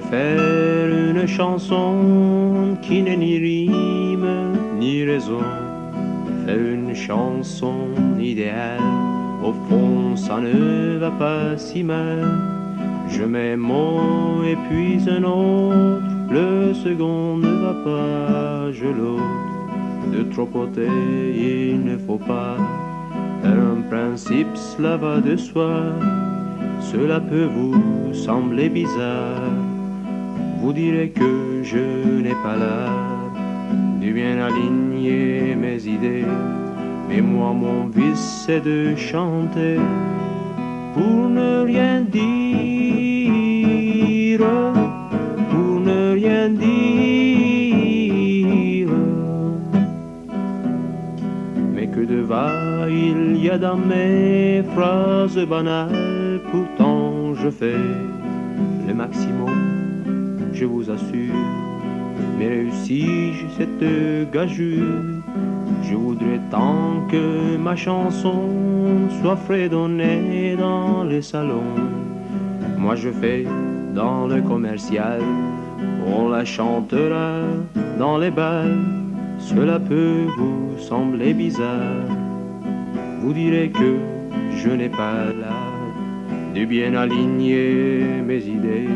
faire une chanson qui n'est ni rime ni raison. Faire une chanson idéale, au fond ça ne va pas si mal. Je mets mot et puis un autre, le second ne va pas, je l'autre. De trop côté, il ne faut pas. Un principe, cela va de soi. Cela peut vous sembler bizarre. Vous direz que je n'ai pas l'art de bien aligner mes idées. Mais moi, mon vice, c'est de chanter pour ne rien dire, pour ne rien dire. Mais que de va il y a dans mes phrases banales, pourtant je fais le maximum, je vous assure. Mais réussis-je cette gageure? Je voudrais tant que ma chanson soit fredonnée dans les salons. Moi je fais dans le commercial, on la chantera dans les bals. Cela peut vous sembler bizarre. Vous direz que je n'ai pas l'art de bien aligner mes idées.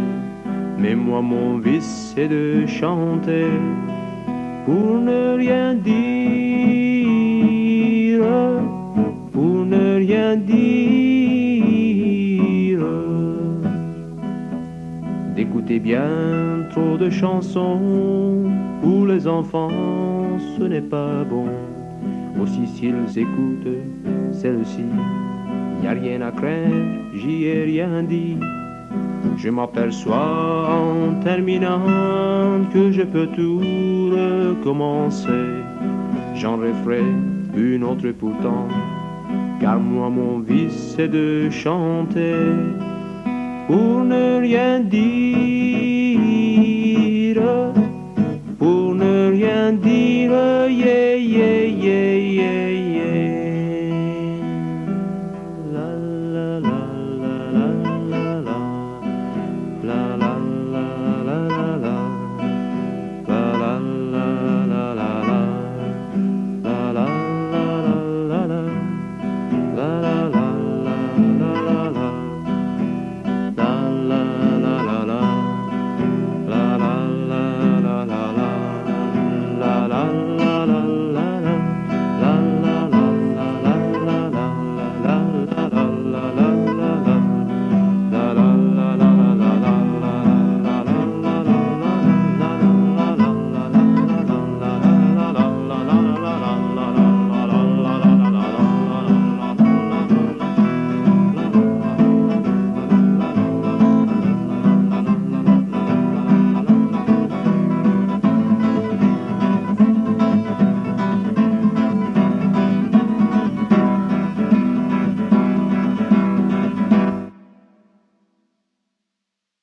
Mais moi mon vice c'est de chanter pour ne rien dire, pour ne rien dire. D'écouter bien trop de chansons pour les enfants, ce n'est pas bon. Aussi s'ils écoutent celle-ci, y a rien à craindre, j'y ai rien dit. Je m'aperçois en terminant que je peux tout recommencer. J'en referai une autre pourtant, car moi mon vice c'est de chanter pour ne rien dire,